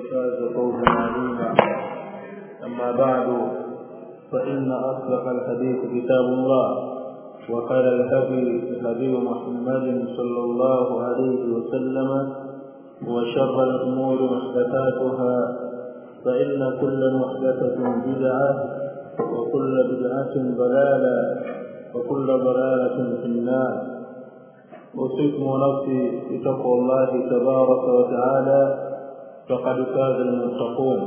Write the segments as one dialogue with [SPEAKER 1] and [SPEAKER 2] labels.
[SPEAKER 1] فاز فوزا عظيما أما بعد فإن أصدق الحديث كتاب الله وخير الهدي هدي محمد صلى الله عليه وسلم وشر الأمور محدثاتها فإن كل محدثة بدعة وكل بدعة ضلالة وكل ضلالة في النار. أوصيكم نفسي بتقوى الله تبارك وتعالى. فقد فاز المتقون.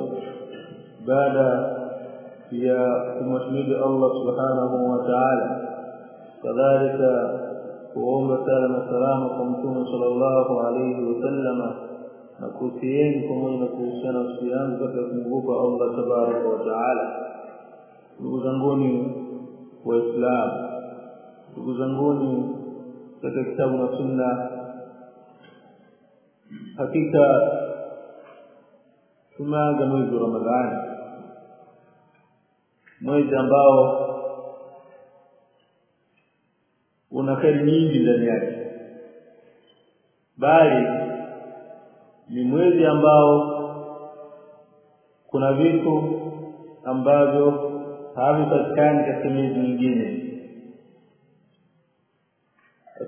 [SPEAKER 1] بعد يا تمجيد الله سبحانه وتعالى. كذلك هو مثال السلام قمتم صلى الله عليه وسلم. نكوتين كما نكوتين وسيان كتبوك الله تبارك وتعالى. نقزنقوني وإسلام نقزنقوني كتبتبنا سنة حقيقة tumeanza mwezi wa ramadhani. Mwezi ambao una kheri nyingi ndani yake. Bali ni mwezi ambao kuna vitu ambavyo havipatikani katika miezi mingine.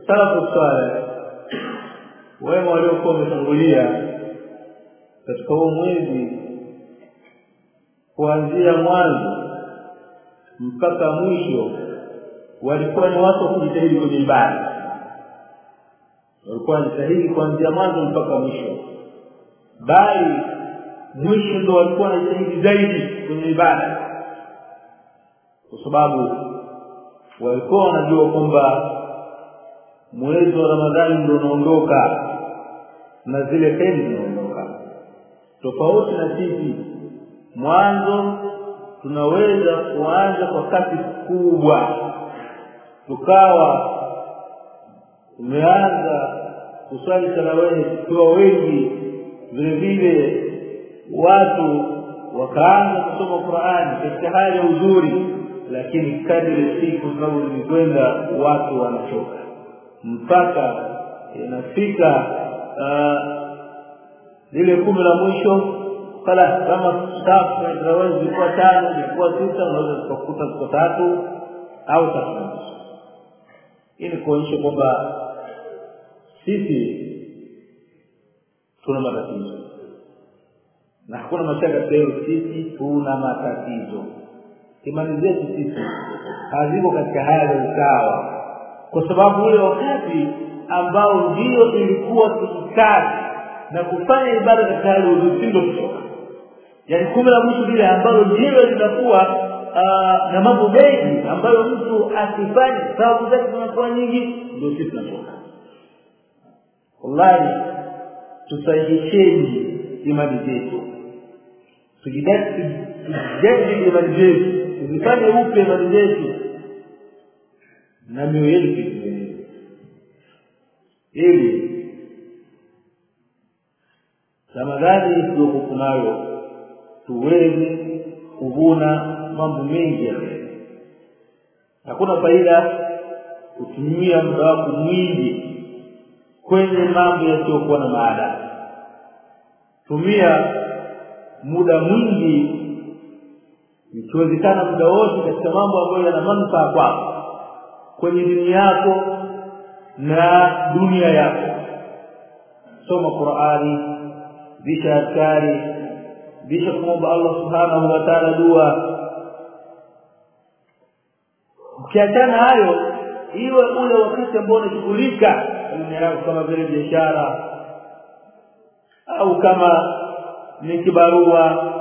[SPEAKER 1] Salafu saleh wema waliokuwa wametangulia katika huo mwezi kuanzia mwanzo mpaka mwisho walikuwa ni watu wa kujitahidi kwenye ibada. Walikuwa wanajitahidi kuanzia mwanzo mpaka mwisho. Bali mwisho ndo walikuwa wanajitahidi zaidi kwenye ibada. Kwa sababu walikuwa wanajua kwamba mwezi wa ramadhani ndo unaondoka na zile pendi zinaondoka tofauti na sisi mwanzo tunaweza kuanza kwa kasi kubwa. Tukawa tumeanza kuswali tarawehe tukiwa wengi. Vile vile watu wakaanza kusoma Qur'ani katika hali ya uzuri lakini kadri siku zinavyokwenda watu wanachoka. Mpaka inafika lile kumi la mwisho kala kama staff na drawers zilikuwa tano zilikuwa sita unaweza kukuta ziko tatu au tatu. Ili kuonyesha kwamba sisi tuna matatizo. Na hakuna mashaka leo sisi tuna matatizo. Imani zetu sisi haziko katika hali ya usawa. Kwa sababu ule wakati ambao ndio ilikuwa tukikazi na kufanya ibada katika hali uzusindo kutoka yaani kumi la mwisho lile ambalo ndilo linakuwa na mambo mengi ambayo mtu asifanye sababu zake zinakuwa nyingi ndio sisi tunatoka. Wallahi tusahihisheni imani zetu. Tujijenge imani zetu. Tuzifanye upya imani zetu. Na mioyo yetu ili ramadhani iliyoko kunayo tuweze kuvuna mambo mengi ya kheri hakuna faida kutumia muda wako mwingi kwenye mambo yasiyokuwa na maana. Tumia muda mwingi ikiwezekana muda wote katika mambo ambayo yana manufaa kwako kwenye dini yako na dunia yako. Soma qurani bisha askari bisha kumwomba allah subhanahu wa taala dua. Ukiachana hayo iwe ule wakati ambao unashughulika yako kama vile biashara au kama ni kibarua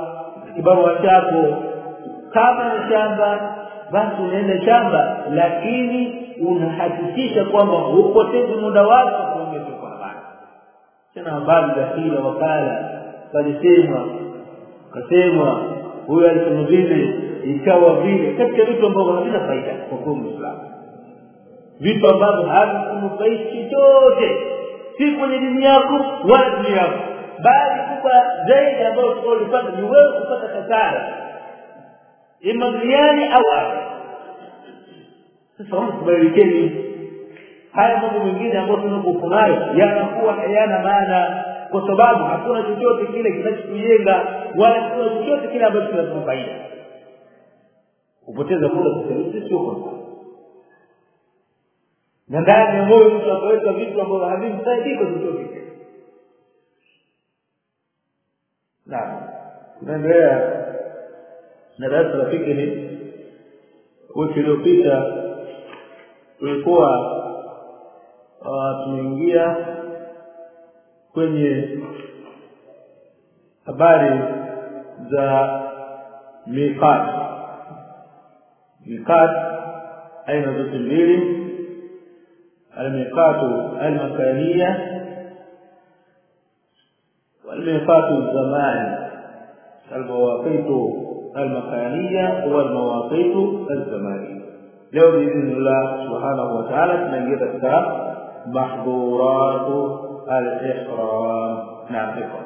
[SPEAKER 1] kibarua chako kama ni shamba basi unaenda shamba lakini unahakikisha kwamba hupotezi muda wako tena habari za kila wakala palisemwa kasemwa huyo alisema vile ikawa vile katika vitu ambavyo havina faida kwa Muislamu. Vitu ambavyo havikunufaishi chochote si kwenye dini yako wala dini yako. Bali kubwa zaidi ambayo tulipata ni wewe kupata kasara ima duniani au akhera sasa watu kubadilikeni haya mambo mengine ambayo tunakuwa nayo yanakuwa hayana maana kwa sababu hakuna chochote kile kinachokujenga wala hakuna chochote kile ambacho kinatupa faida kupoteza muda kusikiliza sio kwa na ndani ya moyo mtu akaweka vitu ambavyo havimsaidii kwa chochote naam. Tunaendelea na darasa la fikiri wiki iliyopita tulikuwa tumeingia kwenye habari za miqat miqat aina zote mbili almiqatu almakaniya والميقات الزمان المواقيت المكانية والمواقيت الزمانية leo biidhnillah subhanahu wa ta'ala tunaingia katika mahdhuratu al-ihram naam ikra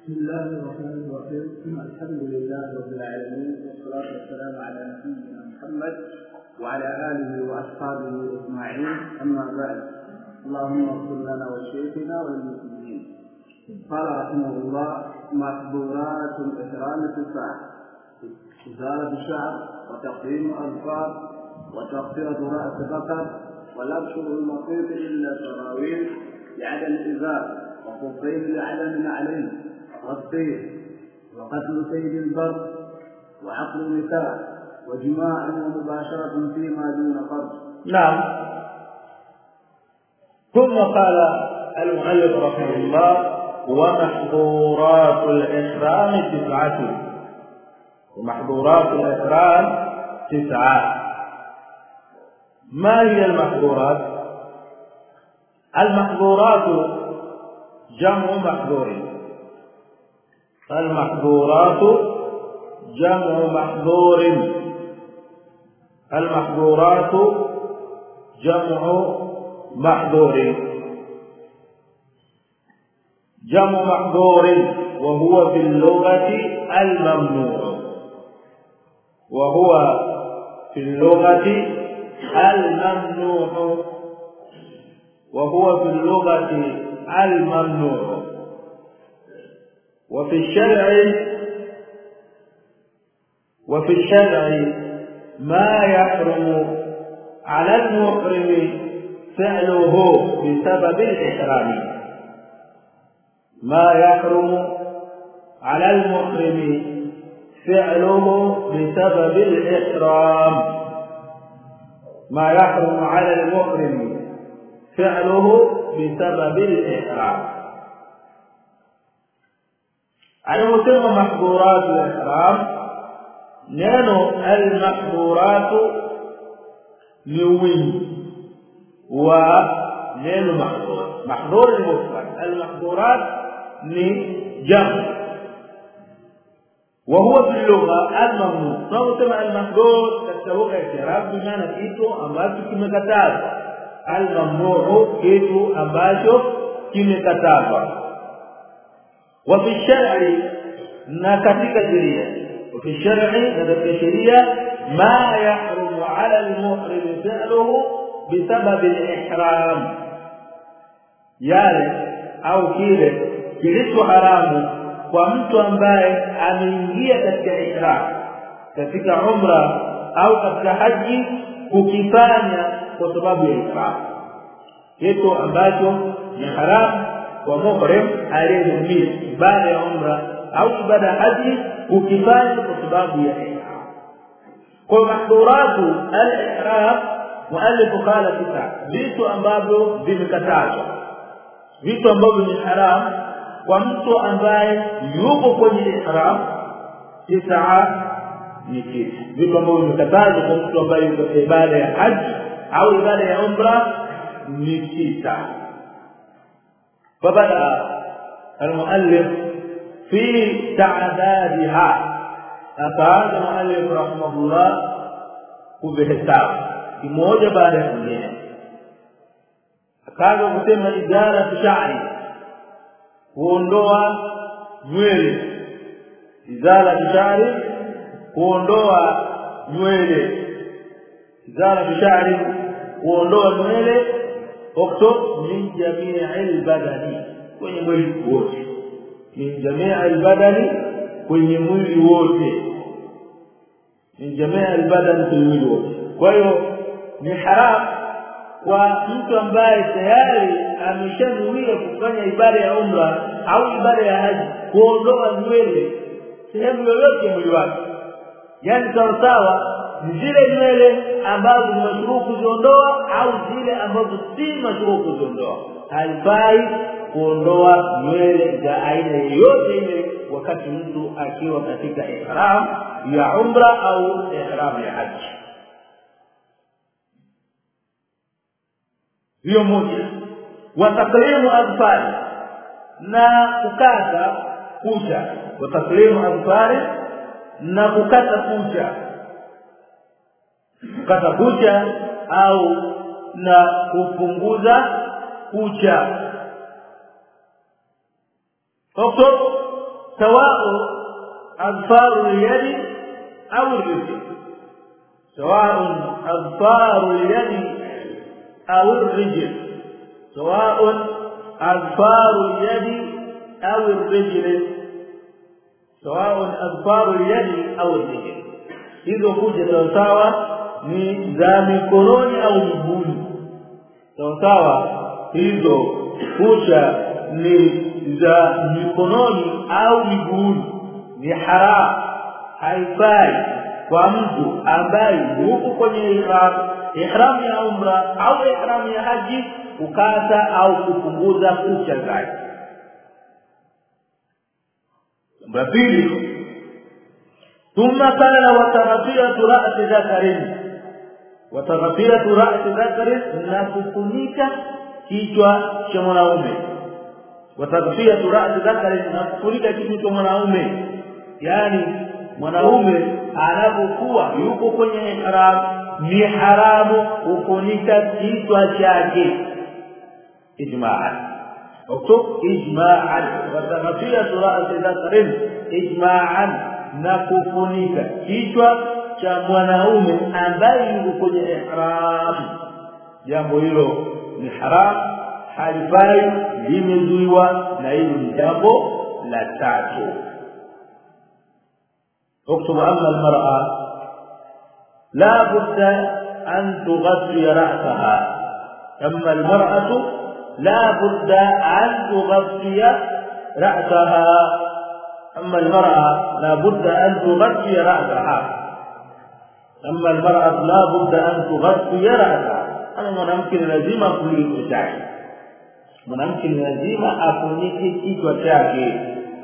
[SPEAKER 2] بسم الله الرحمن الرحيم. الحمد لله رب العالمين والصلاة والسلام على نبينا محمد وعلى آله وأصحابه أجمعين. أما بعد اللهم اغفر لنا ولشيخنا وللمسلمين. قال رحمه الله محظورات الإحرام تسعة إزالة الشعر وتقديم أظفار وتغطية رأس بقر ولبس المخيط إلا السراويل بعدم إزار وخفين لعدم عليه والطير وقتل سيد البر وعقل النساء وجماع ومباشرة فيما دون فرج.
[SPEAKER 1] نعم. ثم قال المؤلف رحمه الله ومحظورات الإحرام تسعة. ومحظورات الإحرام تسعة. ما هي المحظورات؟ المحظورات جمع محظور. المحظورات جمع محظور. المحظورات جمع محظور. جمع محظور وهو في اللغة الممنوع. وهو في اللغة الممنوع. وهو في اللغة الممنوع. وفي الشرع وفي الشرع ما يحرم على المحرم فعله بسبب الإحرام. ما يحرم على المحرم فعله بسبب الإحرام. ما يحرم على المحرم فعله بسبب الإحرام. على مسمى محظورات الإحرام نانو المحظورات لوين و نانو محظور محظور المفرد المحظورات لجمع وهو باللغة الممنوع صوت المحدود كالتوقع في عرب بمعنى إيتو أمباش كم كتاب. الممنوع إيتو أمباش كم كتاب. وفي الشرع نكتك جريا وفي الشرع نكتك جريا ما يحرم على المحرم فعله بسبب الإحرام. يعني أو كيلة. كيلة حرامه kwa mtu ambaye ameingia katika ihram katika umra au katika haji kukifanya kwa sababu ya ihram kitu ambacho ni haram kwa muhrim aliyehudumia ibada ya umra au ibada ya haji kukifanya kwa sababu ya ihram kwa mahdhuratu al-ihram muallif qala tisa vitu ambavyo vimekatazwa vitu ambavyo ni haram kwa mtu ambaye yuko kwenye ihram tisa ni kitu vitu ambavyo vimekatazwa kwa mtu ambaye yuko ibada ya haji au ibada ya umra ni tisa فبدأ المؤلف في تعدادها المؤلف رحمه الله kuvihesabu kimoja baada ya kingine akaanza kusema idara shari kuondoa nywele. Izala bishari kuondoa nywele. Izala bishari kuondoa nywele. Okto min jamii albadani kwenye mwili wote. Min jamii albadani kwenye mwili wote. Min jamii albadani kwenye mwili wote. Kwa hiyo ni haramu kwa mtu ambaye tayari ameshanuia kufanya ibada ya umra au ibada ya haji kuondoa nywele sehemu yoyote ya mwili wake. Yaani sawasawa zile nywele ambazo ni mashuruu kuziondoa au zile ambazo si mashuruu kuziondoa. Haifai kuondoa nywele za aina yoyote ile wakati mtu akiwa katika ihram ya umra au ihram ya haji hiyo moja wa taklimu adfari na kukata kucha wa taklimu adfari na kukata kucha kukata kucha au na kupunguza kucha اكتب سواء أظفار اليد أو الرجل سواء أظفار اليد أو الرجل سواء أظفار اليد أو الرجل سواء أظفار اليد أو الرجل hizo kuja sawasawa ni za mikononi au miguuni sawasawa hizo kucha ni za mikononi au miguuni ni haramu haifai kwa mtu ambaye yuko kwenye ihram ihram ya umra au ihramu ya haji kukata au kupunguza kucha zake namba pili. Thumma kana ra's zakarin wa wataghfiratu ra's zakarin na kufunika kichwa cha mwanaume. Wataghfiratu ra's zakarin na kufunika kichwa cha mwanaume. Yani mwanaume anapokuwa yuko kwenye ihram ni haramu kufunika kichwa chake ijma'an ijma'an wataghfiyatu ra'si dhakari ijma'an na kufunika kichwa cha mwanaume ambaye yuko kwenye ihram jambo hilo ni haramu halifai limezuiwa na hilo ni jambo la tatu اكتب أما المرأة لا بد أن تغطي رأسها. أما المرأة لا بد أن تغطي رأسها. أما المرأة لا بد أن تغطي رأسها. أما المرأة لا بد أن تغطي رأسها. أنا ممكن لازم أقول لك ممكن لازم أقول لك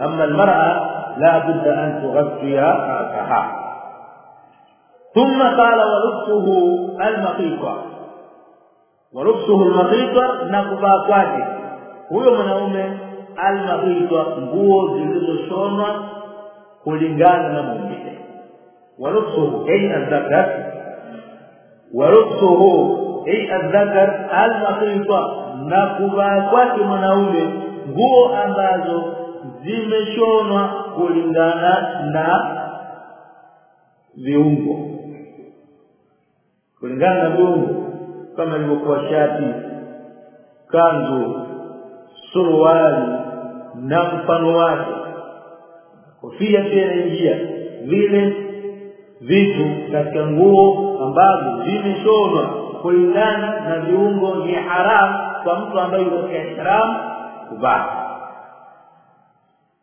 [SPEAKER 1] أما المرأة لا بد أن تغطي رأسها. ثم قال ولبسه المخيطة ولبسه المخيطة na kuvaa kwake huyo mwanaume almakhita nguo zilizoshonwa kulingana na maumbile walubsuhu ay adhakar walubsuhu ay adhakar almakhita na kuvaa kwake mwanaume nguo ambazo zimeshonwa kulingana na viungo kulingana na viungo kama ilivyokuwa shati kanzu suruali na mfano wake kofia pia inaingia vile vitu katika nguo ambazo zimeshonwa kulingana na viungo ni haramu kwa mtu ambaye yuko katika ihram kuvaa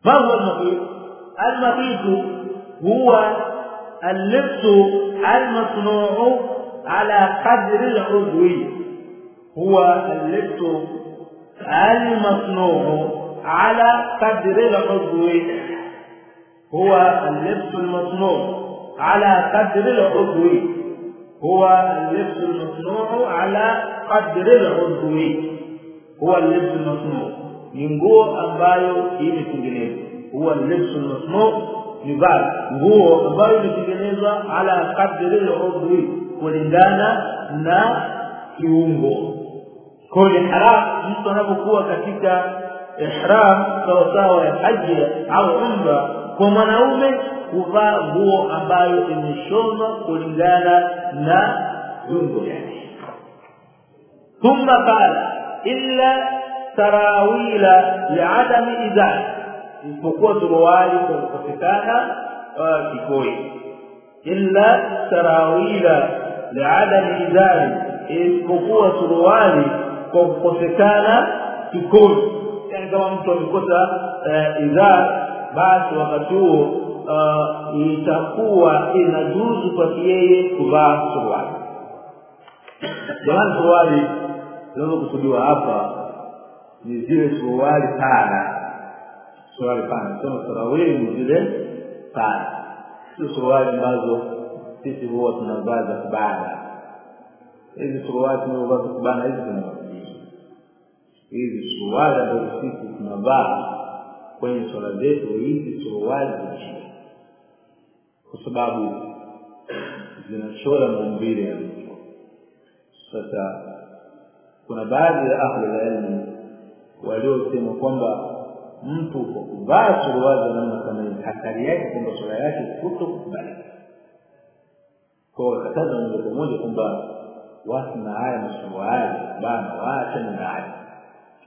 [SPEAKER 1] ما هو المخيط المخيط هو اللبس المصنوع على قدر العضو هو اللبس المصنوع على قدر العضو هو اللبس المصنوع على قدر العضو هو اللبس المصنوع على قدر العضو هو اللبس المصنوع. ni nguo ambayo imetengenezwa huwa libsu masnu ni vazi nguo ambayo imetengenezwa ala al-udwi kulingana na kiungo. Kwa hiyo haram mtu anapokuwa katika ihram sawa sawa ya haji au umra kwa mwanaume kuvaa nguo ambayo imeshonwa kulingana na viungo yake. Thumma qala illa sarawila liadami izari isipokuwa suruali kwa kukosekana kikoi. Illa sarawila liadami izari isipokuwa suruali kwa kukosekana kikoi yani kama mtu amekosa izar basi wakati huo itakuwa inajuzu kwake yeye kuvaa suruali. Jamani suruali zinazokusudiwa hapa ni zile suruali pana. Suruali pana sema sarawili ni zile pana. Sio suruali ambazo sisi huwa tunavaa za kubana hizi suruali tunazovaa za kubana hizi zinawafundisha hizi suruali ambazo sisi tunavaa kwenye swala zetu hizi suruali chini kwa sababu zinachora maumbile ya mtu. Sasa kuna baadhi ya ahlulilmi waliosema kwamba mtu kwa kuvaa suruali za namna kama hii hatari yake kwamba sura yake kuto kwao wakataza moja kwa kwamba watu na haya masuruali bana waachane nayo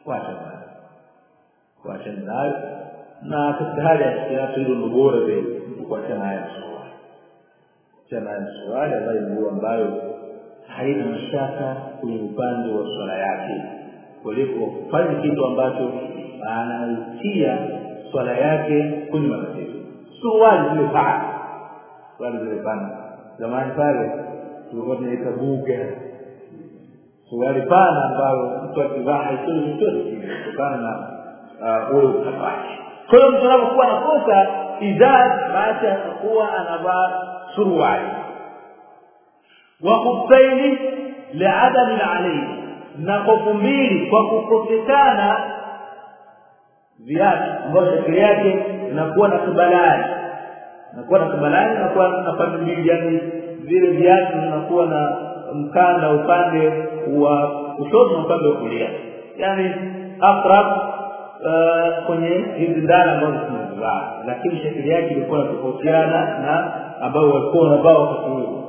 [SPEAKER 1] waachane nayo waachane nayo na katika hali ya kiafya hilo ndo bora zaidi kuachana haya masomo kuachana haya masuruali ambayo ni nguo ambayo haina mashaka kwenye upande wa swala yake. Kuliko kufanya kitu ambacho anaitia swala yake kwenye matatizo. Suruali zile bana suruali zile pana zamani pale tulikuwa tunaita buga. Suruali pana ambayo mtu akivaa haisuri chochote kutokana na uh, ule ukata wake. Kwa hiyo mtu anapokuwa anakosa izaz basi atakuwa anavaa suruali. Wa kufaini liadami alayhi na kofu mbili kwa kukosekana viatu ambayo shakili yake inakuwa na kibalani inakuwa na kibalani inakuwa na mbili yani vile viatu vinakuwa na mkanda upande wa kushoto na upande wa kulia. Yani akrab uh, kwenye hizi ndala ambazo tunazivaa lakini shakili yake ilikuwa inatofautiana na ambayo walikuwa wanavaa wakati huo.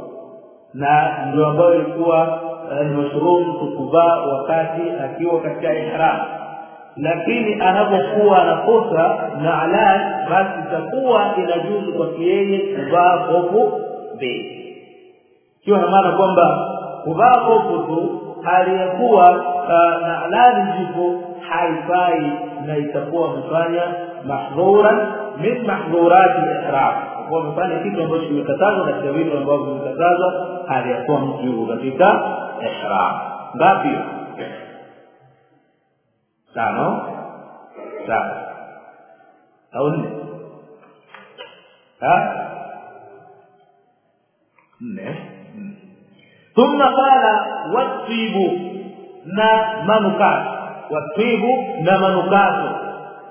[SPEAKER 1] Na ndio ambayo ilikuwa ni mashruhu kukuvaa wakati akiwa katika ihram lakini anapokuwa anakosa naalan basi itakuwa inajuzu kwake yeye kuvaa kofu mbili ikiwa na maana kwamba kuvaa kofu tu hali ya kuwa naalani zipo haifai na itakuwa amefanya mahdhura min mahdhurati lihram kwa amefanya kitu ambacho kimekatazwa katika vitu ambavyo vimekatazwa hali ya kuwa mtu katika ihram. Ngapi tano au nne nne ثم قال والطيب na manukato watibu na manukato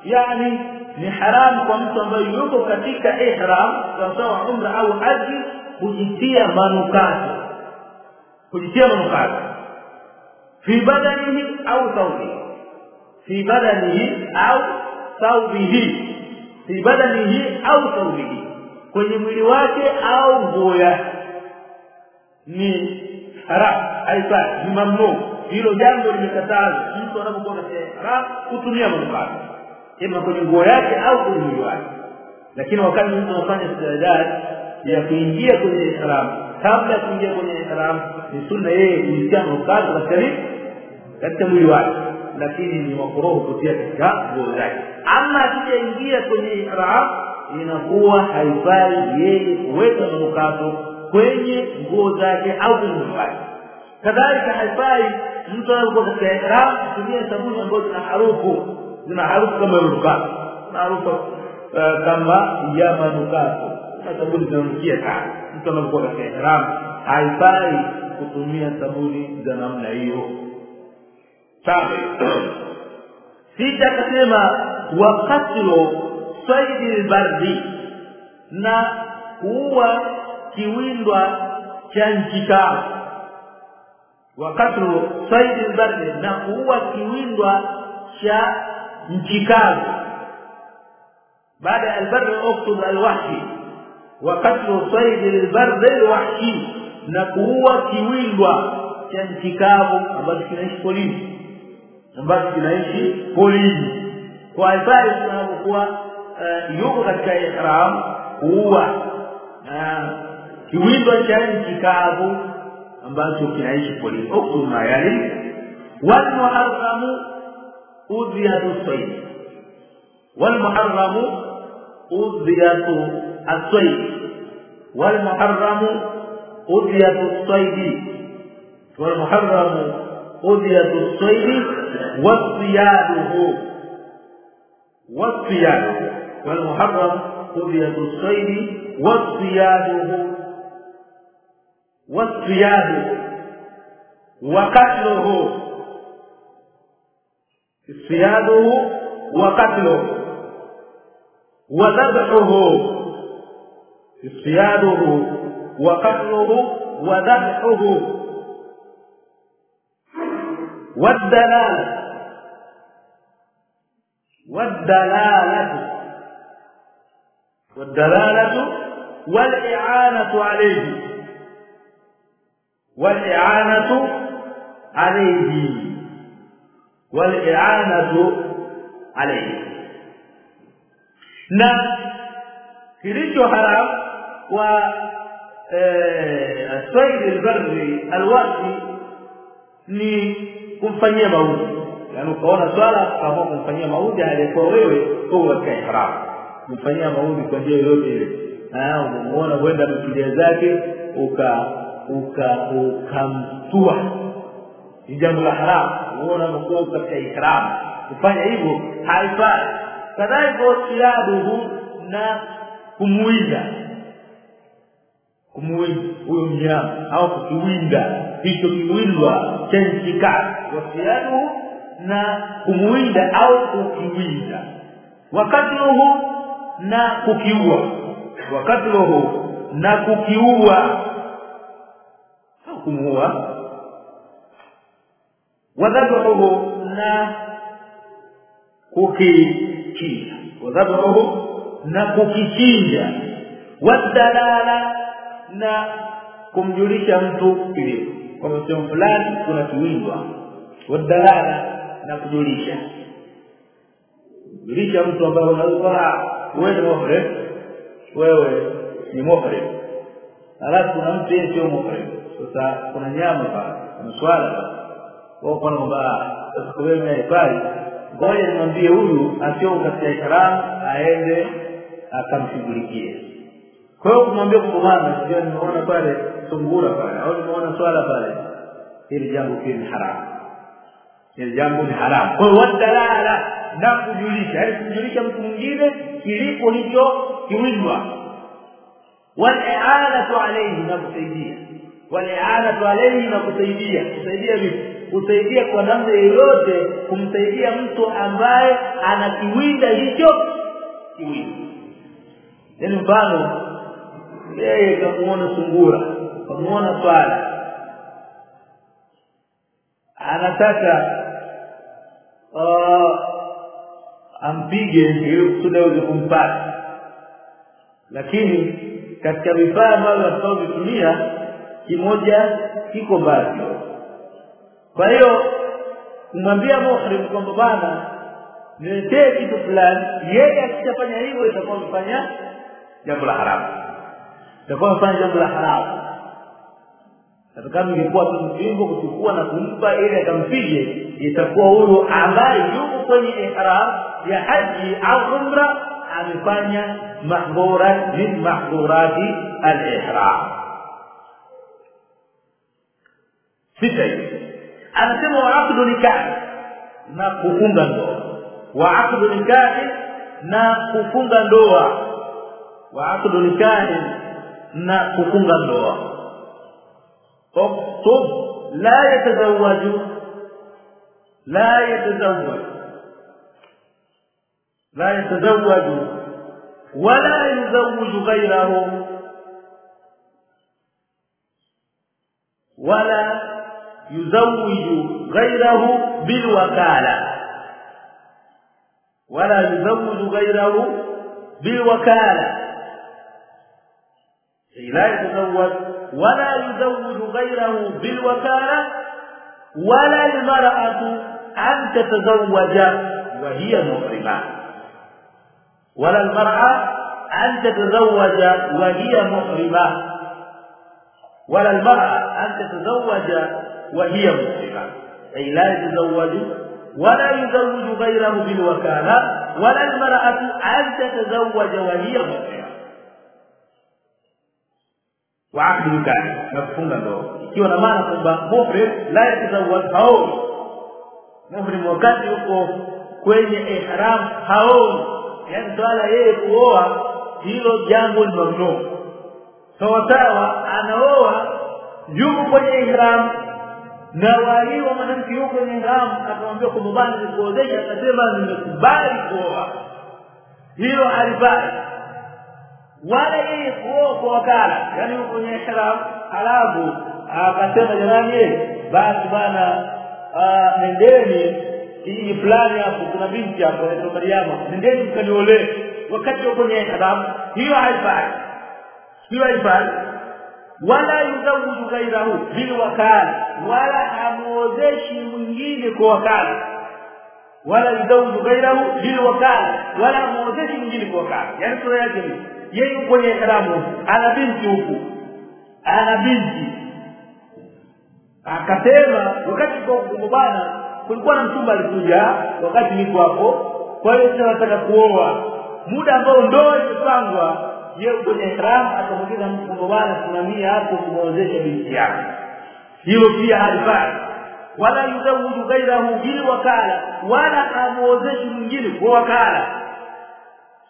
[SPEAKER 1] yani ni haramu kwa mtu ambaye yuko katika ihram sawasawa umra au haji kujitia manukato kujitia manukato fi badanihi au thawbihi fi badanihi au thawbihi. Fi badanihi au thawbihi. Kwenye mwili wake au nguo yake. Ni haram haifai ni mamnuu hilo jambo limekatazwa mtu anapokuwa katika ihram kutumia manukato ima kwenye nguo yake au kwenye mwili wake. Lakini wakati mtu anafanya istidad ya kuingia kwenye ihram kabla ya kuingia kwenye ihram ni sunna yeye kujitia manukato katika katika mwili wake lakini ni makruhu kutia katika nguo zake. Ama akijaingia kwenye ihram inakuwa haifai yeye kuweka manukato kwenye nguo zake au kwenye mwili kadhalika haifai mtu anapokuwa katika ihram kutumia sabuni ambazo zina harufu. Zina harufu kama manukato. Na harufu uh, kama ya manukato. Na sabuni zinanukia sana. Mtu anapokuwa katika ihram haifai kutumia sabuni za namna hiyo sawa. Sita akasema wakatlo saidi albardi na kuua kiwindwa cha nchi kavu wakatlu saidi albardi na kuua kiwindwa cha nchi baada ya albarri uktub alwahshi. Wakatlu saidi albardi alwahshi na kuua kiwindwa cha nchi kavu ambacho kinaishi polini ambacho kinaishi polini kwa haifai tunapokuwa uh, yuko katika ihram kuua na kiwindo cha nchi kavu ambacho kinaishi polini uktuma yani wal muharramu udhiyatu sayd wal muharramu udhiyatu as-sayd wal muharramu أذية الصيد واصطياده واصطياده والمحرم أذية الصيد واصطياده واصطياده وقتله. اصطياده وقتله. وذبحه. اصطياده وقتله وذبحه. والدلالة. والدلالة. والدلالة والإعانة عليه. والإعانة عليه. والإعانة عليه. na kilicho haram kwa aswaid albarri alwaqti ni kumfanyia maudhi. Yani ukaona swala kama kumfanyia maudhi aliyekuwa wewe kwa katika ihram. Kumfanyia maudhi kwa njia yoyote ile. Umemuona huenda ametulia zake uka uka ukamtua. Ni jambo la haramu unaona amekuwa katika ihram. Kufanya hivyo haifai. Kadhalika siaduhu na kumuiza kumuiza huyo mnyama. Au kukiwinda. Hicho kiwindwa nchi kavu na kumuinda au kukiwinda wakatluhu na kukiua. Wakatluhu na kukiua. Kumuua. Wadhabuhu na kukichinja wadhabuhu na kukichinja wadalala na kumjulisha mtu kilio kwamba sehemu fulani kuna kiwindwa wadalala na kujulisha. Kujulisha mtu ambaye unaweza wewe ni muhrim. Wewe ni muhrim. Halafu kuna mtu yeye sio muhrim. Sasa kuna nyama pale kuna swala. Pale wao kwa kwamba sasa wewe ni haifai. Ngoja nimwambie huyu asio katika ihram aende akamshughulikie kwa hiyo kumwambia kwamba bwana ndio nimeona pale sungura pale au nimeona swala pale hili jambo pia ni haramu. Hili jambo ni haramu. Kwa hiyo wadalala na kujulisha yaani kujulisha mtu mwingine kilipo hicho kiwindwa. Wali'anatu alayhi na kusaidia. Wali'anatu alayhi na kusaidia. Kusaidia vipi? Kusaidia kwa namna yoyote kumsaidia mtu ambaye anakiwinda hicho kiwinda. Yaani mfano yeye kamuona sungura kamuona swala. Anataka uh, ampige ili kusudi aweze kumpata. Lakini katika vifaa ambavyo atakaovitumia kimoja kiko mbali. Kwa hiyo kumwambia muhrim kwamba bana niletee kitu fulani. Yeye akishafanya hivyo itakuwa amefanya jambo la haramu itakuwa amefanya jambo la haramu hata kama ingekuwa tu mvingo kuchukua na kumpa ili akampige itakuwa huyo ambaye yuko kwenye ihram ya haji au umra amefanya mahdhura min mahdhurati al-ihram. Sita anasema wa aqdu nikah na kufunga ndoa. Wa aqdu nikah na kufunga ndoa. Wa aqdu nikah na kufunga ndoa اكتب لا يتزوج لا يتزوج لا يتزوج ولا يزوج غيره ولا يزوج غيره بالوكالة ولا يزوج غيره كي لا يتزوج ولا يزوج غيره بالوكالة ولا المرأة أن تتزوج وهي محرمة ولا المرأة أن تتزوج وهي محرمة ولا المرأة أن تتزوج وهي محرمة أي لا يتزوج ولا يزوج غيره بالوكالة ولا المرأة أن تتزوج وهي محرمة wa akdi nikah na kufunga ndoa. Ikiwa na maana kwamba mufri la yatazawaj haoni. Mufri wakati huko kwenye ihram haoni. Yaani swala yeye kuoa hilo jambo ni mamnuu. Sawasawa anaoa yuko kwenye ihram. Na waliwa mwanamke yuko kwenye ihram akamwambia kwamba bana nikuozesha akasema nimekubali kuoa. Hilo alibali wala yeye kuoa kwa wakala. Yani huko kwenye salamu halafu akasema jamani basi bana nendeni hii fulani hapo kuna binti hapo anaitwa Mariama nendeni mkaniolee. Wakati huko kwenye salamu hiyo haifai. Hiyo haifai. Wala yuzawiju ghairahu bil wakala. Wala hamuozeshi mwingine kwa wakala. Wala yuzawiju ghairahu bil wakala. Wala hamuozeshi mwingine kwa wakala. Yani sura yake ni yeye kwenye ihramu ana binti huku. Ana binti. Akasema wakati kwa bwana kulikuwa na mtumba alikuja wakati niko hapo. Kwa hiyo sasa nataka kuoa. Muda ambao ndoa imepangwa yeye kwenye ihram akamwingiza kwamba bwana simamia hapo kumwozesha binti yake. Hilo pia halifai. Wala yuzawiju ghairahu bil wakala. Wala amuozeshi mwingine kwa wakala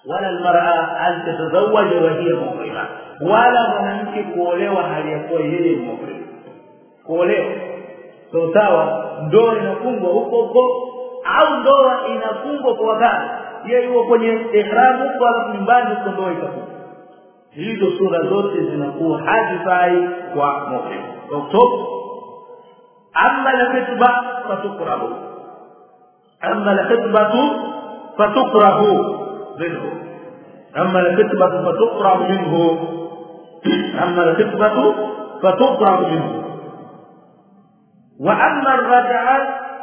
[SPEAKER 1] wala almar'a an tatazawwaja wa hiya ولا wala mwanamke kuolewa hali ya kuwa yeye muhrim kuolewa. So sawa ndoa inafungwa huko huko au ndoa inafungwa kwa wakala yeye yuko kwenye ihram kwa nyumbani kwa ndoa ikafungwa hizo sura zote zinakuwa hazifai kwa muhrim oktoba amma alkhitba fatukrahu amma fatukrahu minhu amma alkhitbatu fatukrahu minhu amma alkhitbatu fatukrahu minhu wa amma arraj'a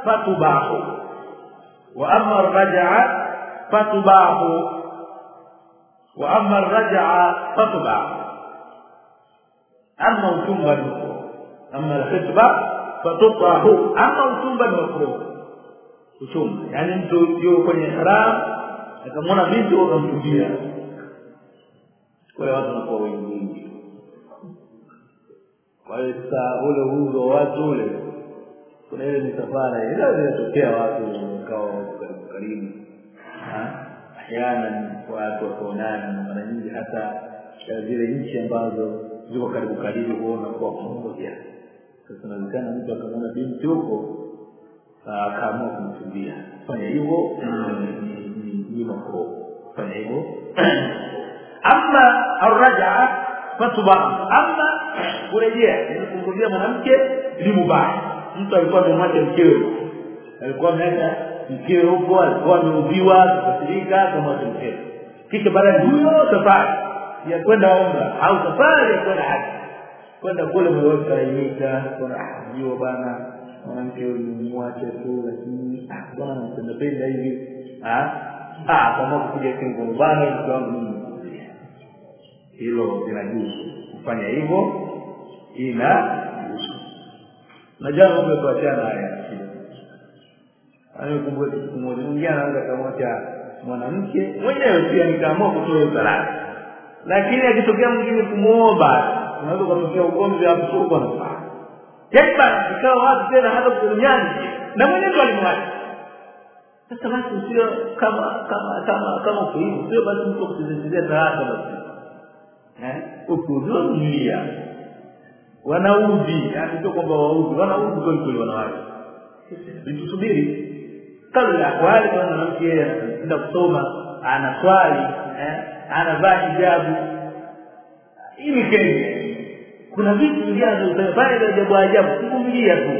[SPEAKER 1] fatubahu wa amma arraj'a fatubahu wa amma arraj'a fatubahu amma utumba nuko amma alkhitba fatukrahu ama utumba ni makruh utumba yani akamwona binti akamchukia wale watu wanakuwa wengi. Kwa hiyo sasa ule uzo wa watu ule kuna ile misafara ile inatokea watu wakawa karibu karibu. Ahyana watu wakaonana mara nyingi hata zile nchi ambazo ziko karibu karibu huona kuwa pamoja. Sasa inawezekana mtu akamwona binti huko akaamua kumtumbia fanya hivyo fanya hivyo ama arraja fatuba ama kurejea kumrejea mwanamke ni mubaya mtu alikuwa amemwacha mkewe alikuwa ameacha mkewe huko alikuwa ameudhiwa akakasirika akamwacha mkewe kisha baada huyo safari ya kwenda umra au safari ya kwenda haji kwenda kule kalainika kuna jua bana mwanamke ulimwacha tu lakini bwana nampenda penda hivi ah kama kupiga simu bana mke wangu mimi hilo linajuzu. Kufanya hivyo ina na jana ume tuachana haya hayo siku moja mwingine anaanza kamwacha mwanamke mwenyewe pia nikaamua kutoa usalama lakini akitokea mwingine kumwomba unaweza kutokea ugomvi hapo sio kwa nafaa yaani ikawa watu tena hata kunyani na mwenyewe alimwacha sasa basi sio kama kama kama kama uko sio basi mtu kuchezea talaka basi eh? Ukujua dunia wanaudhi yani sio kwamba waudhi wanaudhi kweli kweli wanawake. Nitusubiri. Kabla ya kwali kwa mwanamke yeye anaenda kusoma ana swali eh? Anavaa hijabu. Hii Kenya kuna vitu vijana utafanya vya ajabu ajabu. Kuvumilia tu.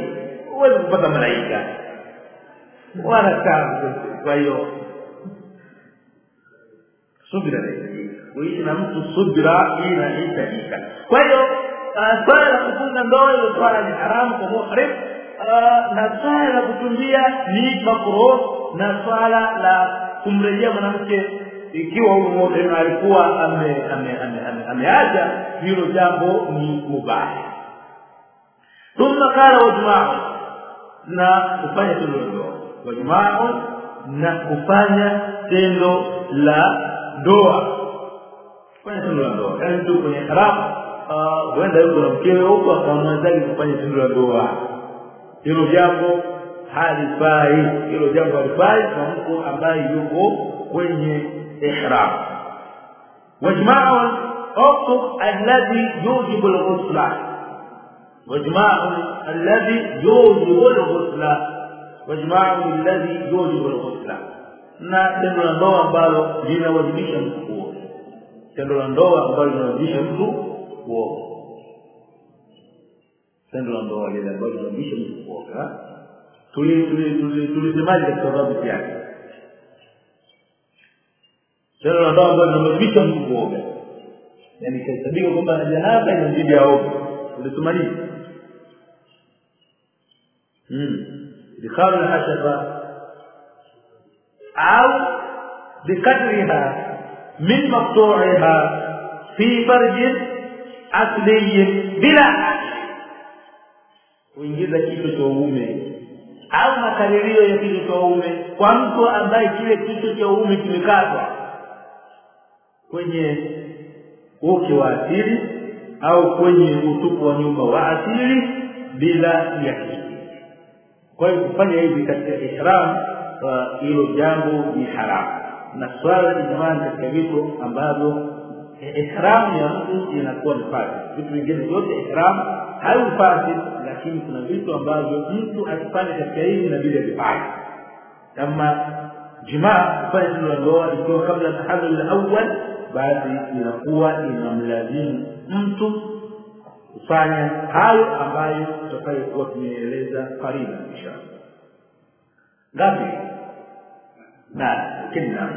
[SPEAKER 1] Huwezi kupata malaika wala tabu. Kwa hiyo subira kuishi na mtu subira inahitajika kwa hiyo swala la kufunga ndoa ile swala ni haramu kwa muhrim na swala la kutumbia ni makruh na swala la kumrejea mwanamke ikiwa mmoja alikuwa ameacha ame, ame, ame, ameacha hilo jambo ni mubahi. Thumma qala wajma'u na kufanya tendo wajma'u na kufanya tendo la ndoa kufanya tendo la ndoa yaani mtu kwenye haramu huenda yuko na mkewe huko akamwenzake kufanya tendo la ndoa hilo jambo halifai hilo jambo halifai kwa mtu ambaye yuko kwenye ihram wajma'u uqub alladhi yujibu al-ghusla wajma'u alladhi yujibu al-ghusla wajma'u alladhi yujibu al-ghusla. Na tendo la ndoa ambalo linawajibisha mtu kuoga tendo la ndoa ambalo linawajibisha mtu kuoga tendo la ndoa lile ambalo linawajibisha mtu kuoga tulisemaje katika sababu yake? Tendo la ndoa ambalo linawajibisha mtu kuoga yaani ikahesabiwa kwamba na janaba inambidi aoge tulisema nini bikharu lhashafa أو بقدرها من مقطوعها في فرج أصلي بلا kuingiza kichwa cha uume. Au makadirio ya kichwa cha uume. Kwa mtu ambaye kile kwenye uke wa asili au kwenye utupu wa nyumba wa asili bila ya kitu kwa hiyo kufanya hivi katika ihram hilo jambo ni haramu na swala la jamani katika vitu ambavyo ihram ya mtu inakuwa ni fasi vitu vingine vyote ihram haifasi lakini kuna vitu ambavyo mtu akifanya katika hivi na vile vifanye kama jimaa kufanya tendo la ndoa ikiwa kabla tahallul al-awwal basi inakuwa inamlazimu mtu kufanya hayo ambayo tutakayokuwa tumeeleza karina inshallah ngapi? Nane. Kina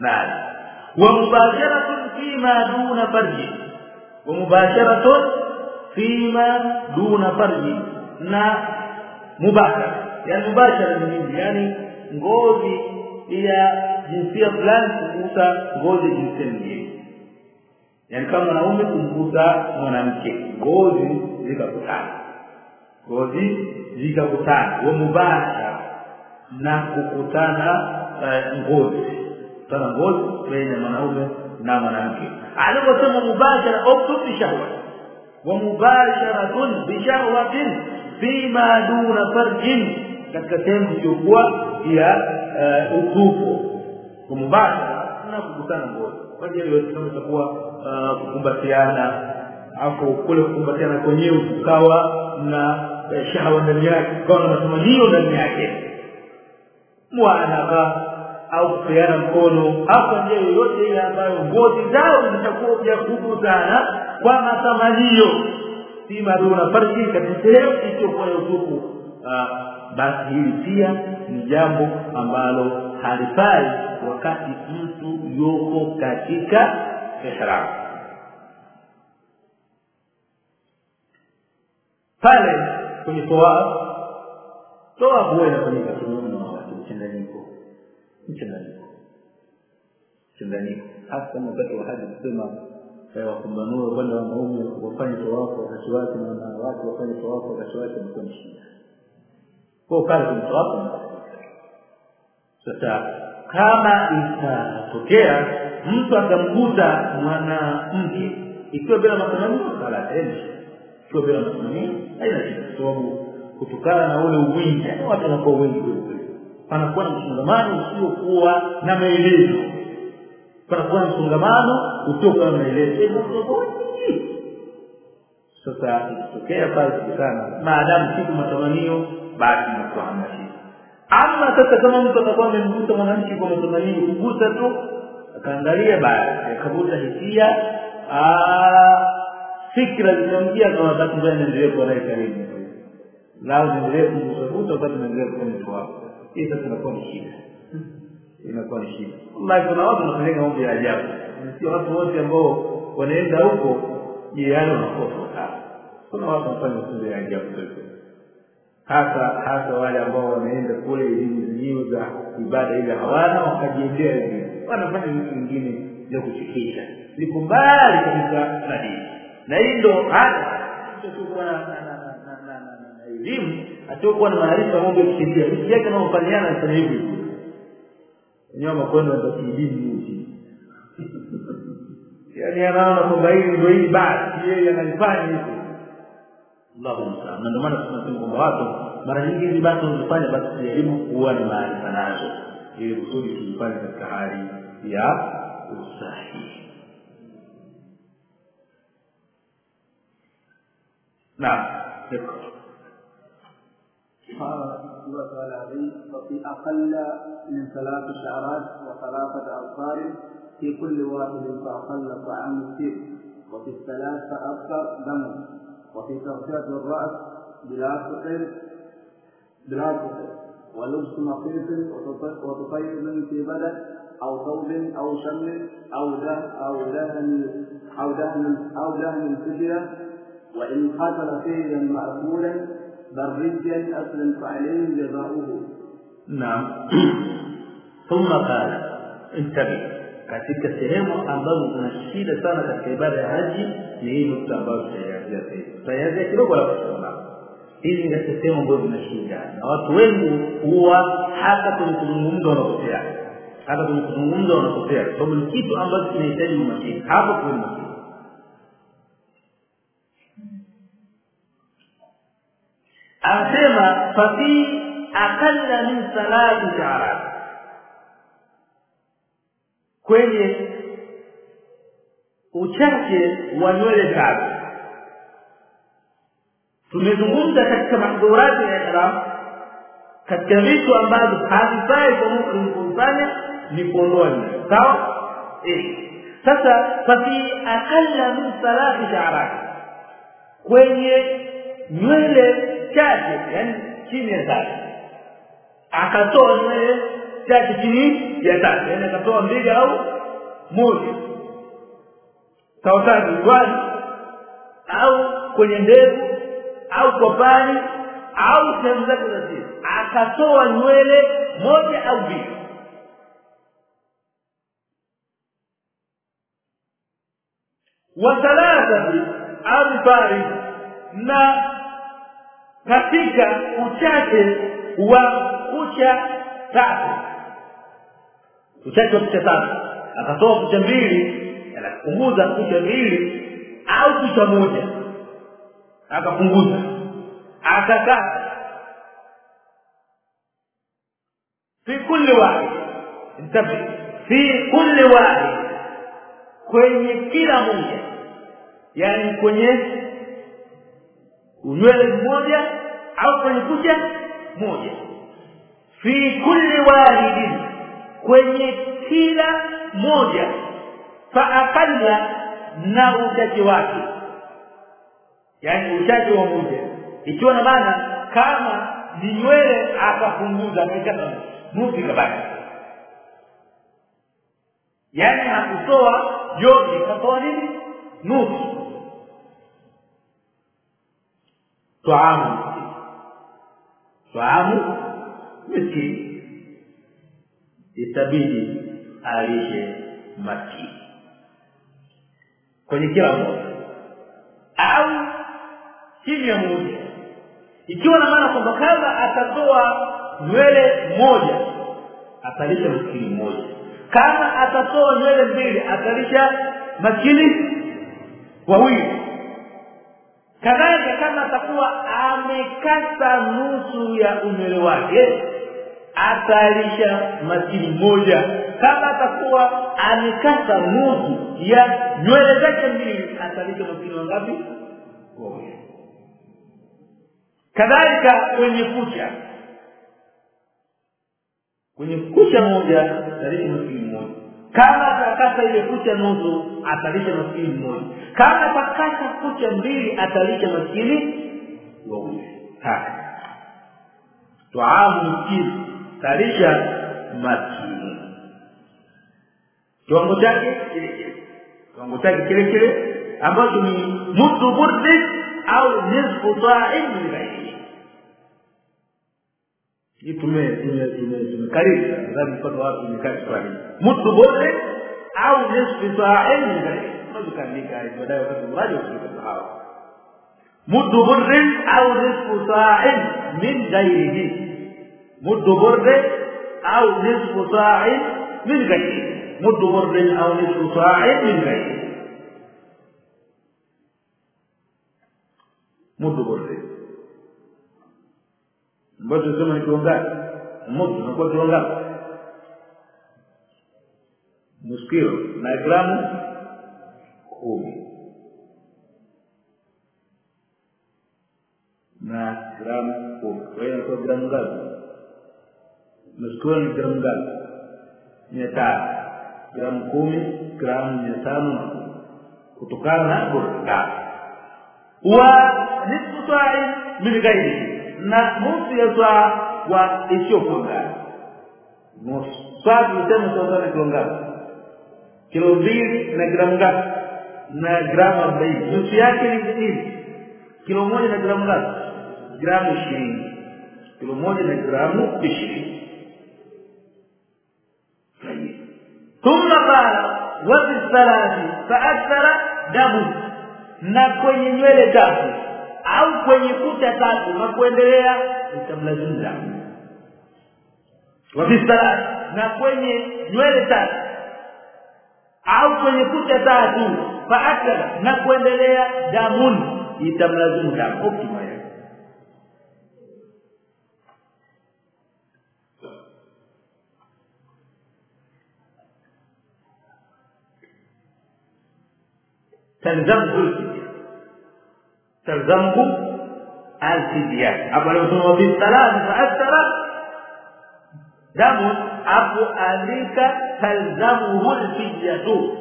[SPEAKER 1] nane. Wamubasharatun fima duna farji. Wamubasharatun fima duna farji. Na mubashara. Yani mubashara ni nini? Yani ngozi ya jinsia fulani kugusa ngozi jinsia nyingine yani kama mwanaume kumkuta mwanamke ngozi zikakutana. Ngozi zikakutana. Wa mubashara na kukutana uh, ngozi. Kutana ngozi baina ya mwanaume na mwanamke. Aliposema mubashara uktub bishahwa. Wa mubasharatun bishahwatin fima duna farjin. Katika sehemu isiyokuwa ya utupu. Kwa mubashara na kukutana ngozi. Kwa ajili iwezekana itakuwa kukumbatiana hapo kule kukumbatiana kwenyewe kukawa na shahawa ndani yake kukawa na matamanio ndani yake. Mwanaka au kupeana mkono au njia yoyote ile ambayo ngozi zao zitakuja sana kwa matamanio. Si maduna farki katika sehemu ya utupu basi hili pia ni jambo ambalo halifai wakati mtu yuko katika ihram pale kwenye toa toa huwa inafanyika kinyume na wakati mchanganyiko. Mchanganyiko. Mchanganyiko. Hasa wakati wa haji kusema wakumbanue upande wa wanaume wafanye tawafu wakati wake na wanawake wafanye tawafu wakati wake imekuwa ni shida. Kwa pale kwenye tawafu sasa kama itatokea mtu akamgusa mwanamke ikiwa bila matamanio wala tena ikiwa bila matamanio haina shida. Sababu kutokana na ule uwingi watu wanakuwa wengi kweli panakuwa na msongamano usiokuwa na maelezo. Panakuwa na msongamano usiokuwa na maelezo. Sasa ikitokea pale kukutana maadamu siku matamanio basi inakuwa hamna shida. Ama sasa kama mtu atakuwa amemgusa mwanamke kwa matamanio kugusa tu akaangalia basi akavuta hisia fikra zikamjia kama basi ngoja niendelee kuwa naye karibu lao niendelee kumgusagusa wakati naendelea kufanya mtu wako hii sasa inakuwa ni shida. Inakuwa ni shida. Wallahi kuna watu wanafanyika mambo ya ajabu. Sio watu wote ambao wanaenda huko jirani wanakuwa kuna watu wanafanya mambo ya ajabu hasa hasa wale ambao wanaenda kule elimu zenyewe za ibada ile hawana wakajiendea hivi wanafanya vitu vingine vya kuchekesha liko mbali kabisa na dini na hii ndo hata tutakuwa na elimu. Atakuwa na maarifa mambo ya kisheria. Hivi yake anaofanyana anafanya hivi. Wenyewe makwenda za kidini hivi. Yaani anaona kwamba hili ndio hili basi. Yeye analifanya hivyo Allahu musta'an. Na ndio maana tunasema kwamba watu mara nyingi hizi basi wanazofanya basi elimu huwa ni maarifa nazo kusudi tuzifanye katika hali ya usahihi. Naam.
[SPEAKER 2] قال الله تعالى عليه وفي أقل من ثلاث شعرات وثلاثة أبصار في كل واحد فأقل طعام السير وفي الثلاث فأكثر دم وفي تغطية الرأس بلا سحر بلا سحر ولبس مخيط وتطيب في بدن أو ثوب أو شمل أو دهن أو دهن أو دهن أو دهن سجلة وإن قتل سيدا مأكولا بريا أسلم فعليه جزاؤه
[SPEAKER 1] Naam. Thumma qala intabi katika sehemu ambazo zina shida sana katika ibada ya haji ni hii nukta ambayo tutaianzia sasa hivi. Tutaianzia kidogo la kusoma. Hizi ndio sehemu ambazo zinashinda na watu wengi huwa hata kwenye kuzungumza wanapotea. Hata kwenye kuzungumza wanapotea. Kwa sababu ni kitu ambacho kinahitaji umakini. Hapo kwenye umakini. Anasema fafi akalla min salati taarat kwenye uchache wa nywele tatu tumezungumza katika mahdhurati ya ihram katika vitu ambavyo havifai kwa mtu kufanya ni kuondoa nywele sawa? Eh. Sasa fafi aqalla min salati sha'rat kwenye nywele chache yani chini ya tatu akatoa nywele chache chini ya tatu yani akatoa mbili au moja. Sawa sawa au kwenye ndevu au kwa au sehemu zake za siri akatoa nywele moja au mbili. Wa thalathati amfari na katika uchache wa kucha tatu. Uchache wa kucha tatu. Akatoa kucha mbili akapunguza kucha mbili au kucha moja akapunguza. Akakaa fi kulli wahid. Intabi fi kulli wahid. Kwenye kila moja. Yani kwenye unywele mmoja au kwenye kucha moja. Fi kulli wahidin. Kwenye kila moja. Fa aqalla na uchache wake yani uchaji wa mmoja ikiwa na maana kama ni nywele akapunguza akikata nusu kabaki yani hakutoa yote katoa nini? Nusu. Taamu taamu miski. Itabidi alishe maskini kwenye kila moja au chini ya moja ikiwa na maana kwamba kama atatoa nywele moja atalisha maskini mmoja. Kama atatoa nywele mbili atalisha maskini wawili. Kadhalika kama atakuwa amekata nusu ya unywele wake atalisha maskini mmoja. Kama atakuwa amekata nusu ya nywele zake mbili atalisha maskini wangapi kadhalika kwenye kucha. Kwenye kucha moja atalisha maskini mmoja. Kama atakata ile kucha nusu atalisha maskini mmoja. Kama atakata kucha mbili atalisha maskini wawili. Haya. Tuamu miskini talisha maskini. Kiwango chake kile kile. Kiwango chake kile kile ambacho ni muddu burdi au nisfu sa'in min hii tume tume tume tumekariri nadhani mpaka watu imekaa Kiswahili. Mtu bode au nisfu sa'in min ghairi unavyokaandika baadaye wakati mraji usisahau muddu burrin au nisfu sa'in min ghairihi muddu burrin au nisfu sa'in min ghairihi muddu burrin au nisfu sa'in min ghairihi muddu burrin ambacho tunasema ni kiwangapi mmoja unakuwa kiwangapi kilo na gramu kumi. Na gramu kumi. Kwa hiyo inakuwa gramu ngapi nusu kilo ni gramu ngapi mia tano gramu kumi gramu mia tano na kumi. Kutokana na burda. Wa nisfu sa'i min ghairihi na nusu ya saa wa isiyofunga nusu saa tulisema sawa kilo ngapi kilo mbili na gramu ngapi na gramu arobaini nusu yake ni nini kilo moja na gramu ngapi gramu ishirini kilo moja na gramu ishirini ثم قال وفي الثلاث فأكثر دم na kwenye nywele tatu au kwenye kucha tatu na kuendelea itamlazimu damu wafisalat na kwenye nywele tatu au kwenye kucha tatu faakala na kuendelea damun itamlazimu damu ukimaya تلزمه تلزمه الفدية. أبو لو في الثلاث فأكثر دم أبو أذيك تلزمه الفدية.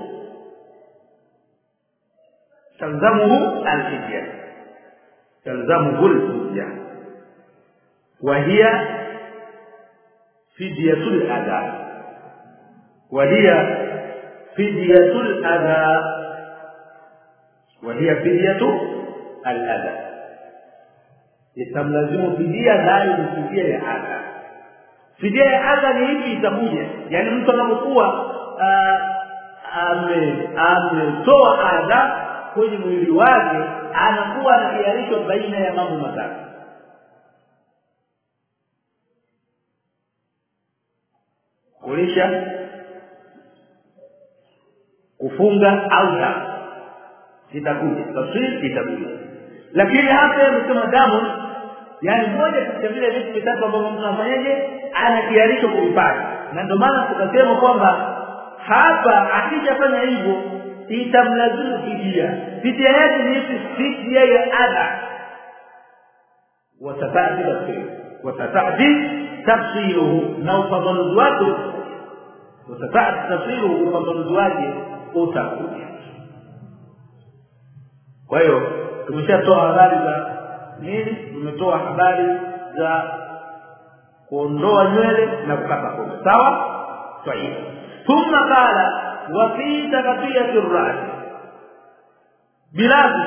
[SPEAKER 1] تلزمه الفدية. تلزمه الفدية. وهي فدية الأذى. وهي فدية الأذى. وهي فدية al-adab. Itamlazimu fidia nayo ni fidia ya adha. Fidia ya adha ni hiki itakuja yani mtu anapokuwa ah, ametoa adha kwenye mwili wake anakuwa anatayarishwa baina ya mambo matatu. Kulisha kufunga au itakuja. Tafsiri itakuja lakini hapa amesema damu yani moja katika vile vitu vitatu ambavyo mtu anafanyaje? Anajiarisha kuvipata na ndio maana tukasema kwamba hapa akijafanya hivyo itamlazimu fidia. Fidia yake ni fidia ya adha watatadi tafsiri watatadi tafsiruhu. Na ufafanuzi wake watatadi tafsiruhu. Ufafanuzi wake utakuja. Kwa hiyo tumeshatoa habari za nini? Tumetoa habari za kuondoa nywele na kukata kucha sawa? Tayib thumma qala wa fi takfiyati ar-ra's bilazi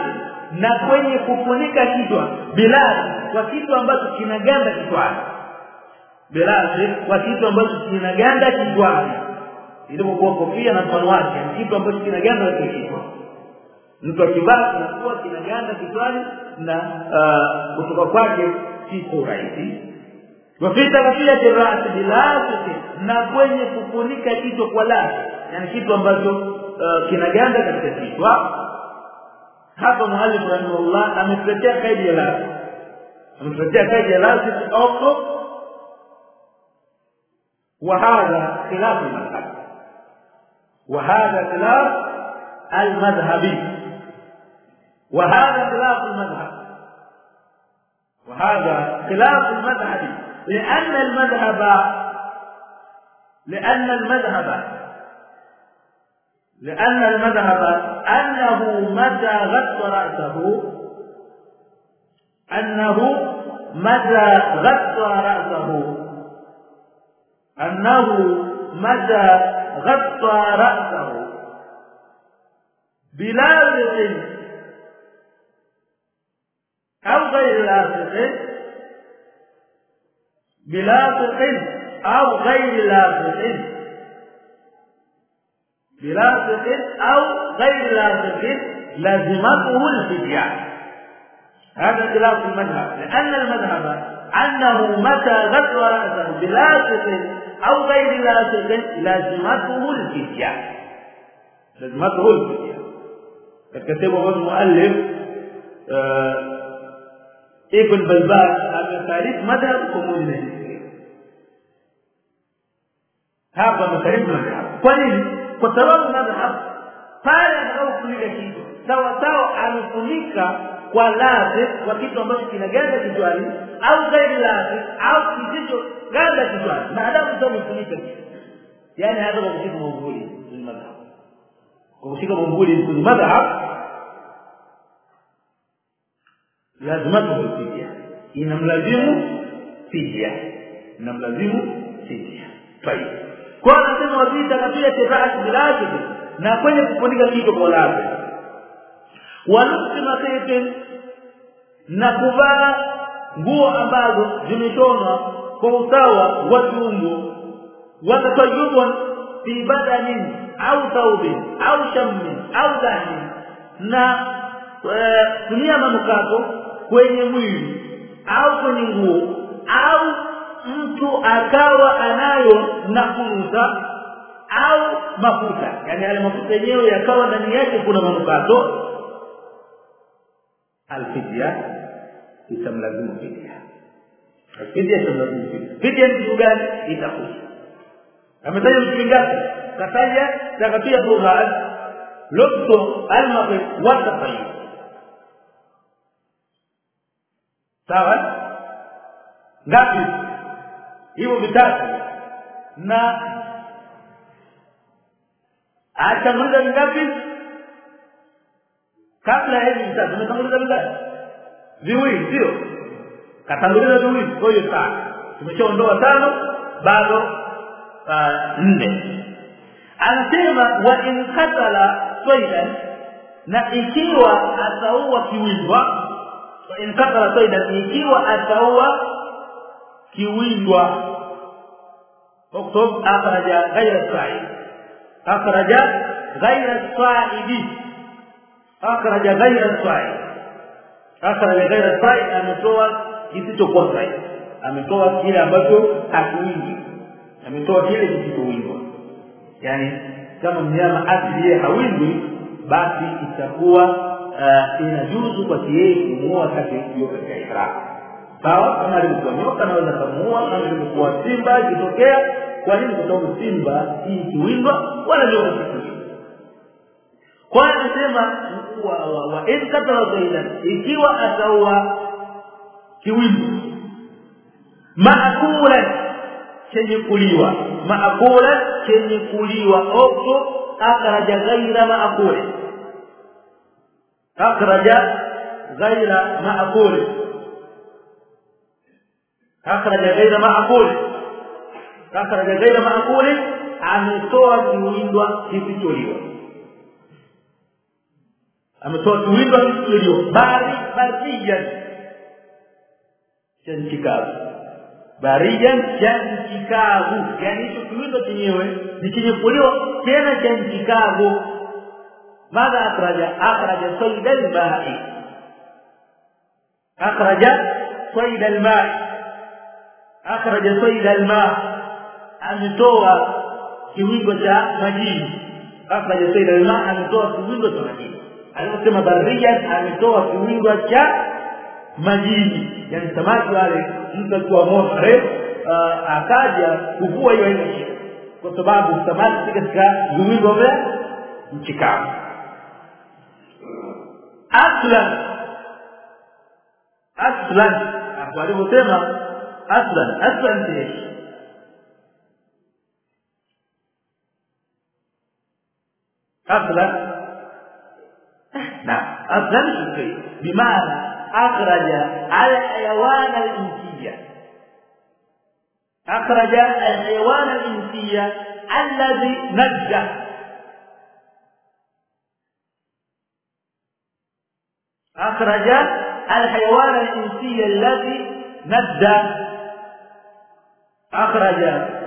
[SPEAKER 1] na kwenye kufunika kichwa. Bilazi kwa kitu ambacho kinaganda kichwani. Bilazi kwa kitu ambacho kinaganda kichwani. Ilipokuwa kofia na mfano wake kitu ambacho kinaganda kichwa mtu akivaa kinakuwa kinaganda kichwani na kutoka kwake si rahisi wafita kafia kirasi bilasiti na kwenye kufunika kichwa kwa lasi yani kitu ambacho uh, kinaganda katika kichwa hapa mwalimu rahimahullah ametuletea kaidi ya lasi ametuletea kaidi ya lasi also وهذا خلاف المذهب وهذا خلاف المذهبي وهذا خلاف المذهب. وهذا خلاف المذهب. لأن المذهب لأن المذهب لأن المذهب أنه متى غطى رأسه أنه متى غطى رأسه أنه متى غطى رأسه. بلازق أو غير لازق bilafiqin au ghairi lafiqin bilafiqin au ghairi lafiqin lazimatuhu alfidya هذا خلاف المذهب لأن المذهب أنه متى غسل رأسه بلاصق أو غير لاصق لازمته الفدية لازمته الفدية كتبه المؤلف Ibn Balbad ametaarifu madhhab pamoja na hapa ametaarifu madhhab. Kwa nini? Kwa sababu madhhab pale atakapofunika kitu sawa sawa amefunika kwa lazi kwa kitu ambacho kinaganda kichwani au zaidi lazi au kisicho ganda kichwani, maadamu sio amefunika yani hata kwa kushika mwavuli ni madhhab, kwa kushika mwavuli ni madhhab. Lazimatu fidia inamlazimu pigia inamlazimu pigia tayeb kwa anasema wapita katika tibati bilaki na kwenye kufunika kichwa kwa lazi walubsi makifin na kuvaa nguo ambazo zimeshonwa kwa usawa wa kiungo watatayubun fi badanin au thawbin au shammin au dahi na kutumia manukato kwenye mwili au kwenye nguo au mtu akawa anayo na au mafuta. Yani yale mafuta yenyewe yakawa ndani yake kuna manukato. Alfidya itamlazimu fidya. Alfidya itamlazimu fidya. Fidya ni kitu gani? Itakuja. Ametaja vitu vingapi? Kataja takatia tughad lubsu almaqi wa sawa? Ngapi? Hivyo vitatu. Na atanguliza ngapi? Kabla hivi vitatu umetanguliza vingapi viwili sio? Katanguliza viwili. Kwa hiyo tano tumeshaondoa tano bado nne. Anasema wa in qatala na ikiwa ataua kiwindwa wa in qatala swaidan ikiwa ataua kiwindwa اكتب اخرج غير الصائد اخرج غير الصائد اخرج غير الصائد اخرج غير الصائد ametoa kisichokuwa said ametoa kile ambacho hakiwingi ametoa kile kisichowindwa yani kama mnyama asili yeye hawindwi basi itakuwa uh, inajuzu kwa yeye kumuoa kati hiyo katika ihram sawa kama alivyokuwa nyoka naweza kamuua kama alivyokuwa simba ikitokea kwa nini? Kwa sababu simba hii ikiwindwa wala ndio kikiwindwa kwa anasema wa, zaidan ikiwa ataua kiwindo maakulan chenye kuliwa maakulan chenye kuliwa okto akaraja ghaira maakuli akhraja ghaira maakuli akhraja ghaira maakuli akhraja ghaira maakuli ametoa kiwindwa kisicholiwa ametoa kiwindwa kisicholiwa bali barijan cha nchi barijan cha nchi yani hicho kiwindo chenyewe ni chenye kuliwa tena cha nchi kavu madha akhraja صيد الماء almai صيد الماء akhraja saida alma ametoa kiwindo cha majini akhraja saida alma ametoa kiwindo cha majini aliposema barijan ametoa kiwindo cha majini yani samaki wale mtu alikuwa moto uh, akaja kuvua hiyo nchi kwa sababu samaki katika viwigo vya nchi kavu أسلم أسلم أحواليه صيغة أسلم أسلم إيش؟ أسلم نعم. أسلم الشركية بمعنى أخرج الحيوان الإنسية. أخرج الحيوان الإنسية الذي نجح أخرج الحيوان الإنسي الذي مد. أخرج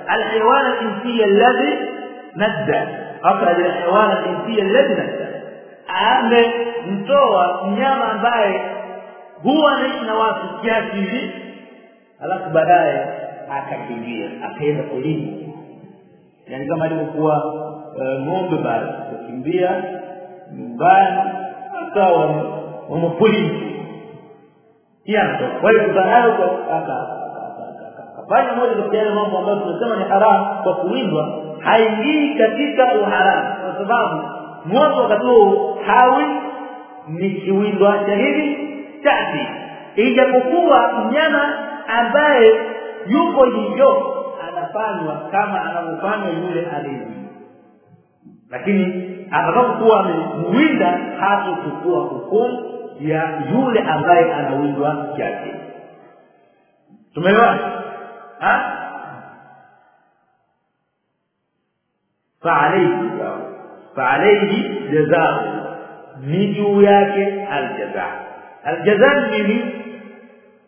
[SPEAKER 1] الحيوان الإنسي الذي مد. أخرج الحيوان الإنسي الذي مد. أعمل انتوى نياما نعم باي هو نحن واسكيا كيفي. ألاك بداي أكا كيفي أكيد قليل يعني كما يقول هو نوم ببارك وكيفي نوم بان أكاوني wamepolini kianto kwa hiyo kutanayo akafanya moja katika yale mambo ambayo tunasema ni haramu kwa kuwindwa haingii katika uharamu kwa sababu mwanzo wakati huo hawi ni kiwindwa cha hivi tati ijapokuwa mnyama ambaye yuko hivyo anafanywa kama anavyofanywa yule aliyewindwa lakini atakapokuwa amemwinda hatochukua hukumu ya yule ambaye anawindwa kiasi tumeelewana faalihi faalihi jazaa ni juu yake aljaza aljaza nini?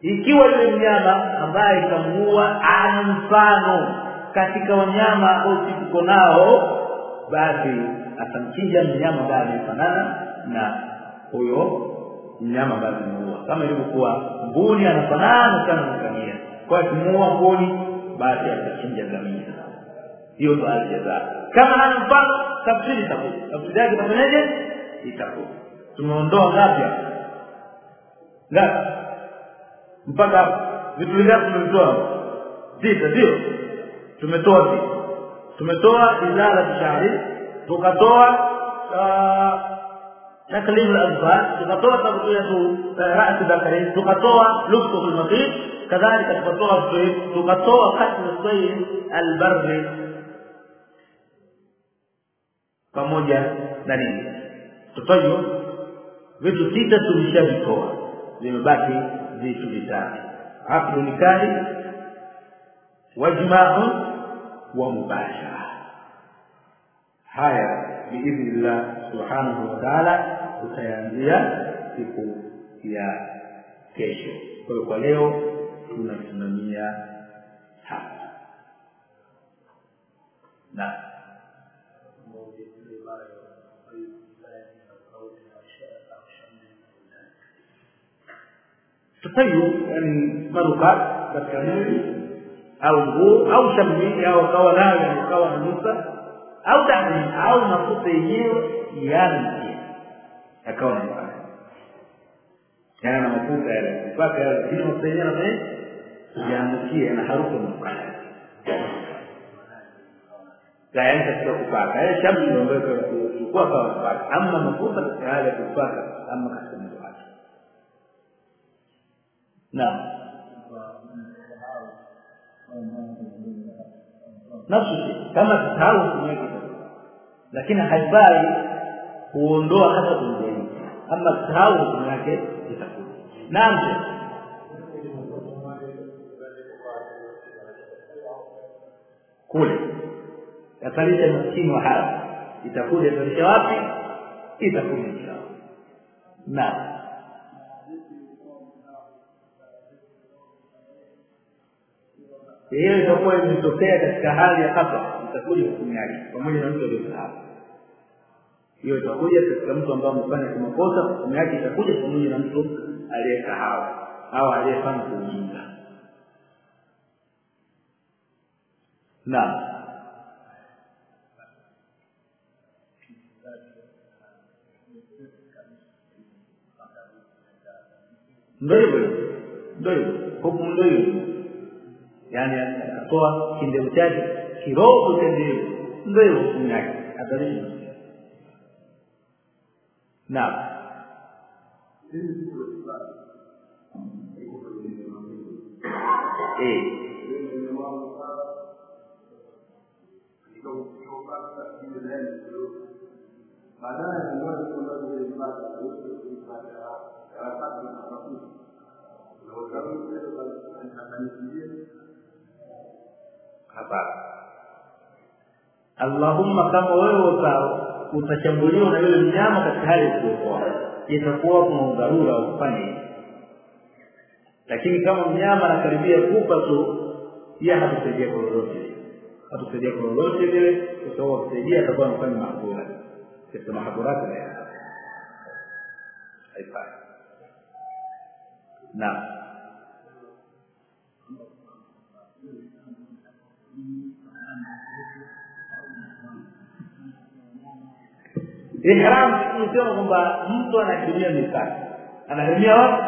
[SPEAKER 1] Ikiwa yule mnyama ambaye kamuua ana mfano katika wanyama ambao tuko nao basi atamchinja mnyama ambaye amefanana na huyo mnyama ambaye amemuua. Kama ilivyokuwa mbuni anafanana sana na ngamia. Kwa kumuua mbuni basi atachinja ngamia. Hiyo ndo aljaza kama hana mfano tafsiri itakuja tafsiri yake itafanyaje? Itakuja tumeondoa ngapi ngapi mpaka vitu vingapi tumevitoa? Sita sio tumetoa sita tumetoa izara shari tukatoa taklim al-azfar tukatoa رأس ra's dhakari tukatoa lubsu al-maqit kadhalika tukatoa tukatoa qatl sayyid al-barri. Pamoja na nini tutajo vitu sita tulishavitoa vimebaki vitu vitatu aqdu nikahi wajma'u wa mubashara haya biidhnillah subhanahu wa ta'ala tutayaanzia siku ya kesho kwa hiyo kwa leo tunasimamia hapa na tutayu yani manukat katika mwili au nguo au shamli au kawa nayo kawa na nusa au dami au mafuta yenyewe yale akawa na mpaka yana na mafuta yale. Mpaka yale lakini mafuta yenyewe na yaangukie na harufu mbaya. Tayari katika kupaka. Yale shamli ndio ambayo kwa kwa kupaka ama mafuta katika hali ya kupaka ama katika mwili wake. Naam kuondoa hata kumjeni ama sahau hukumu yake itakuwa. Naam kule. Yakalisha maskini wa haya itakuja itarisha wapi? Itakuja inshallah naam. Hiyo itakuwa imetokea katika hali ya hapa itakuja hukumu yake. Pamoja na mtu aliyosahau hiyo itakuja katika mtu ambaye amefanya kimakosa hukumu yake itakuja pamoja na mtu aliyesahau au aliyefanya kuujinga naam. Ndo hivyo ndo hivyo. Hukumu ndo hivyo. Yaani akatoa kindevu chake kirogo cha ndio ndo hivyo hukumu yake. Atalisha Now, eh, Apa? Allahumma kama wewe sawa utashambuliwa na yule mnyama katika hali ya kuokoa. Itakuwa kuna udharura wa kufanya hivi lakini kama mnyama anakaribia kufa tu yeye hatusaidia kwa lolote. Hatusaidia kwa lolote vile kwa sababu akusaidia atakuwa anafanya mahadhura katika mahadhurati na haifai. Naam ihram tunasema kwamba mtu anatumia mikati anatumia wapi?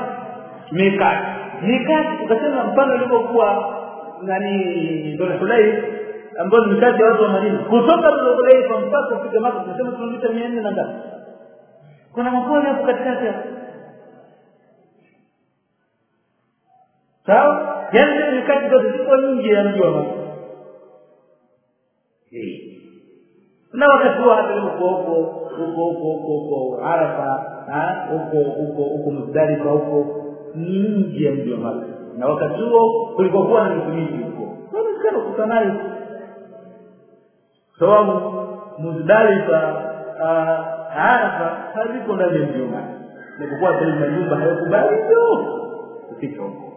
[SPEAKER 1] Mikati mikati ukasema mfano ilivyokuwa nani dola kulai ambayo ni mikati ya watu wa Madina. Kutoka dola kulai kwa mpaka kufika Maka tunasema kilomita 400 na ngapi? Kuna mkoa hapo katikati hapo. Sawa? Yani mikati zote ziko nje ya mji wa Maka na wakati huo hata huko huko huko huko huko huko Arafa huko huko huko Muzdalifa huko ni nje ya mji wa Maka na wakati huo kulikokuwa na miti mingi huko. Inawezekana kukutanayo sababu Muzdalifa Arafa haliko ndani ya mji wa Maka nilipokuwa sasa na nyumba hayakubali ndio kufika huko.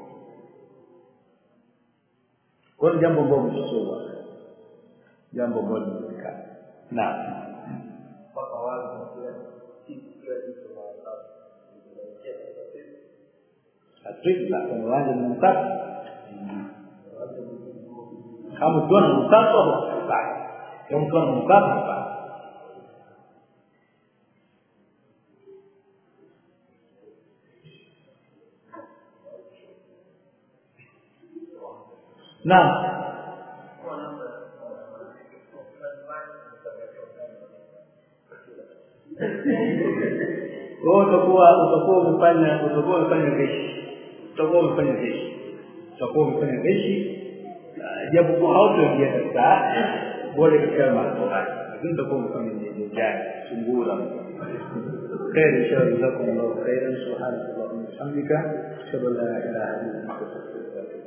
[SPEAKER 1] Kwa hiyo jambo ambalo mshoa jambo ambalo linawezekana naam
[SPEAKER 2] mpaka wazi kila kila kitu
[SPEAKER 1] Afrika kwenye uwanja ni mkata kama ukiwa na mkata hufai wewe utakuwa utakuwa umefanya utakuwa umefanya gheshi utakuwa umefanya gheshi utakuwa umefanya gheshi japo kwa hautaingia katika bole katika mambo haya lakini utakuwa umefanya jani sungura خير ان شاء الله جزاكم الله خيرا سبحانك اللهم وبحمدك اشهد ان لا اله الا انت استغفرك